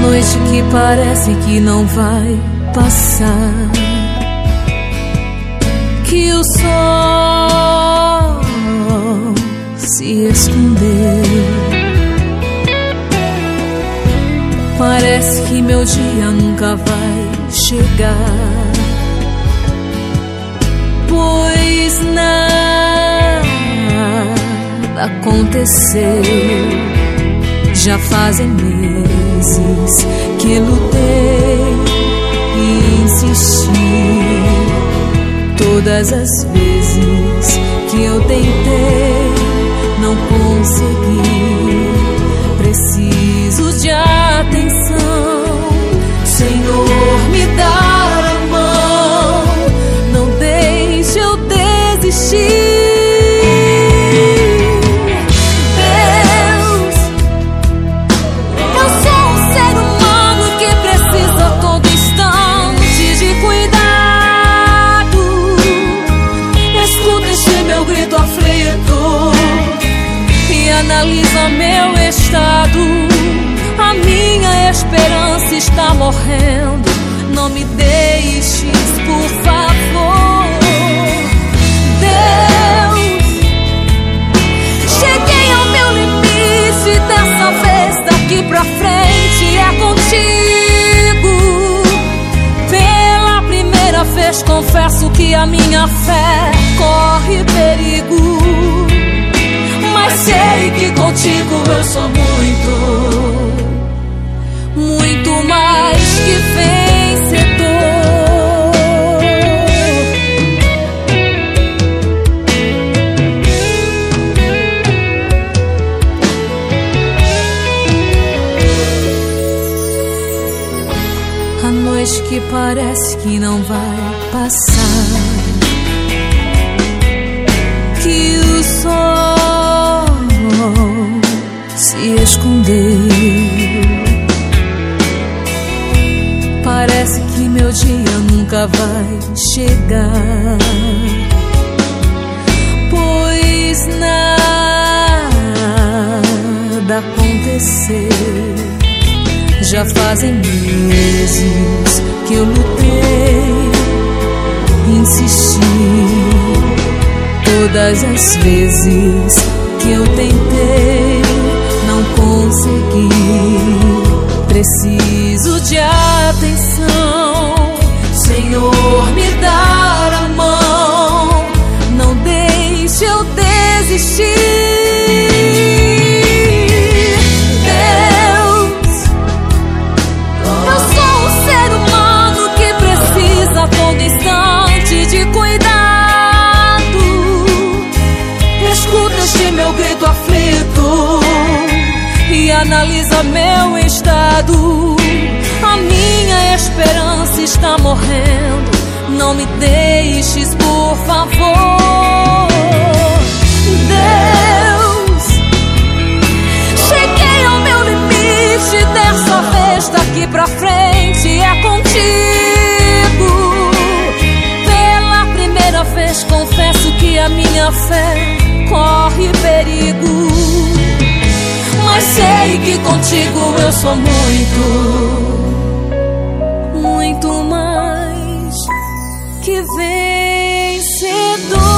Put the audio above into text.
noite que parece que não vai passar. Que o sol se escondeu. Parece que meu dia nunca vai chegar. Pois nada aconteceu. Já fazem meses que lutei e insisti. Todas as vezes que eu tentei, não consegui. Esperança está morrendo. Não me deixes, por favor. Deus, cheguei ao meu limite. Dessa vez, daqui pra frente é contigo. Pela primeira vez, confesso que a minha fé corre perigo. Que parece que não vai passar. Que o sol se escondeu. Parece que meu dia nunca vai chegar. Pois nada aconteceu. Já fazem meses que eu lutei, insisti. Todas as vezes que eu tentei, não consegui. Preciso de analisa meu estado. A minha esperança está morrendo. Não me deixes, contigo eu sou muito, muito mais que vencedor.